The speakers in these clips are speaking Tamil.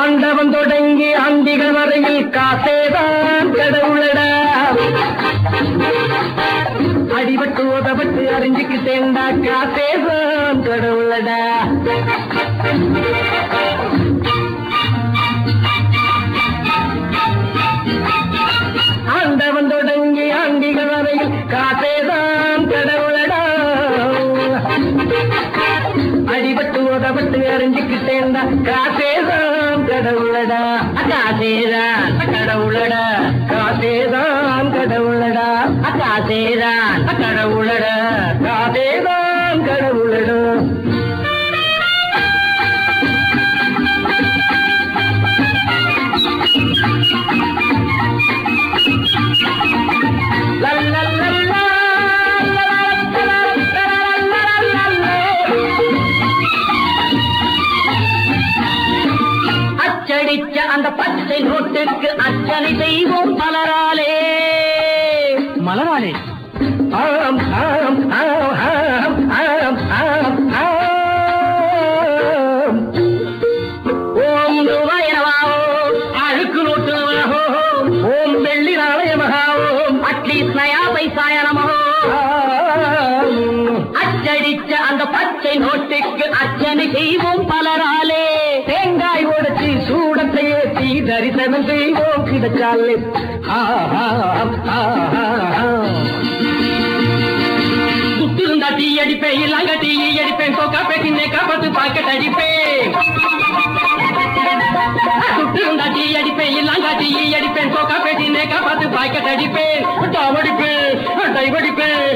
ஆண்டவன் தொடங்கி அந்திகள் வரையில் காசேதான் கடவுளடா. அடிபட்டு ஓதப்பட்டு அறிஞ்சுக்கு சேர்ந்தா காசேதான் கடவுளடா. ஆண்டவன் தொடங்கி அந்திகள் வரையில் காசேதான் கடவுளடா. அடிபட்டு ஓதப்பட்டு அறிஞ்சுக்கு சேர்ந்தா காசேதான் கடவுளடா காசேதான் கடவுளடா. காசேதான் கடவுளடா. காசேதான் கடவுளடா. காசேதான் கடவுளடா. அச்சடிச்ச அந்த பச்சை நோட்டுக்கு அச்சனை செய்வோம் மலராலே. மலராளே ஆம் ஆம் ஆம் ஆம் ஆம் ஆம் ஆம். ஓம் ரூபாயனமாவோம் அழுக்கு நோட்டுமாவோம் ஓம் வெள்ளி நாணயமாவோம் அட்லீஸ்ட் நயா பைசாயனமோ அச்சடிச்ச அந்த பச்சை நோட்டுக்கு அச்சனை செய்வோம் பலராலே தரிசனம் செய்வோம் கிடைச்சாலே ஆ, டீ அடிப்பேன் இல்லாங்க டீ அடிப்பேன் கோக்கா பேசினே காப்பாத்து பாக்கெட் அடிப்பேன் சுத்திருந்தா டீ அடிப்பேன் இல்லாங்க டீ அடிப்பேன் கோக்கா பேசினே காப்பாத்து பாக்கெட் அடிப்பேன் டாவடிப்பேன் டைவடிப்பேன்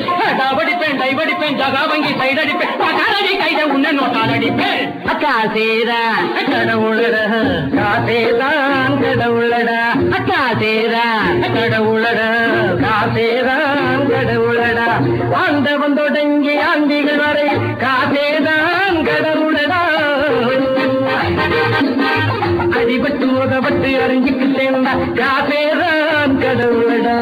டாவடிப்பேன் டைவடிப்பேன் ஜகா வங்கி சைடு அடிப்பேன் காலடி கைத உன்ன நோட்டால் அடிப்பேன் காசேதான் கடவுளட காசேதான் கடவுளடா காசேரா கடவுளடா காசேரா கடவுளடா ஆண்டவன் தொடங்கி ஆண்டிகள் வரை காசேதான் கடவுளடா. அடிபட்டு உதப்பட்டு சேர்ந்தா காசேதான் கடவுளடா.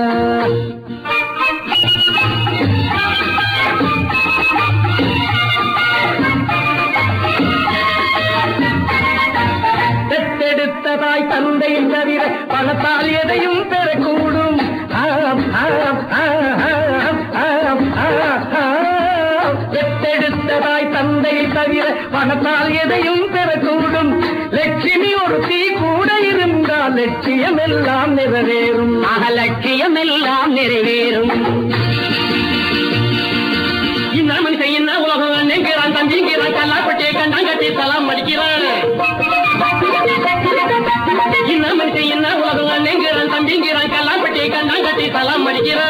பெத்தெடுத்ததாய் தந்தை தவிர பணத்தால் எதையும் பெறக்கூடும். ஆம், ஆம், தந்தை தவிர பணத்தால் எதையும் பெறக்கூடும். லட்சுமி ஒரு தீ கூட இருந்தால் லட்சியம் எல்லாம் நிறைவேறும். அகலட்சியம் எல்லாம் நிறைவேறும். இந்த மனுஷன் என்ன உலகம் நினைக்கிறான் தம்பிங்கிறான் கல்லாப்பட்டியை கண்டாங்கட்டி தலாம் மடிக்கிறான் கட்டி தலாம் மடிக்கிற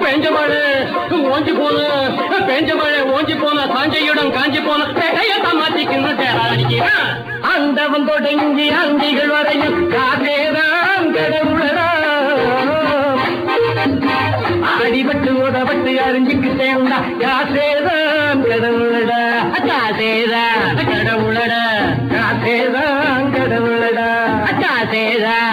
பெஞ்ச மழை ஓஞ்சி போன பெஞ்ச மழை ஓஞ்சி போன தாஞ்சையுடன் காஞ்சி போன பெட்டையத்தை மாத்திக்கின்னு தேரா அடிக்கிறான் அந்தவன் தொடங்கி அந்திகள் வரையும் காதேதான் கடவுளரா. அடிபட்டு உதவட்டு அறிஞ்சுக்கு சேர்ந்தா காசேதான் கடவுளட. காசேதான் கடவுளட. காசேதான் கடவுளட. காசேதான்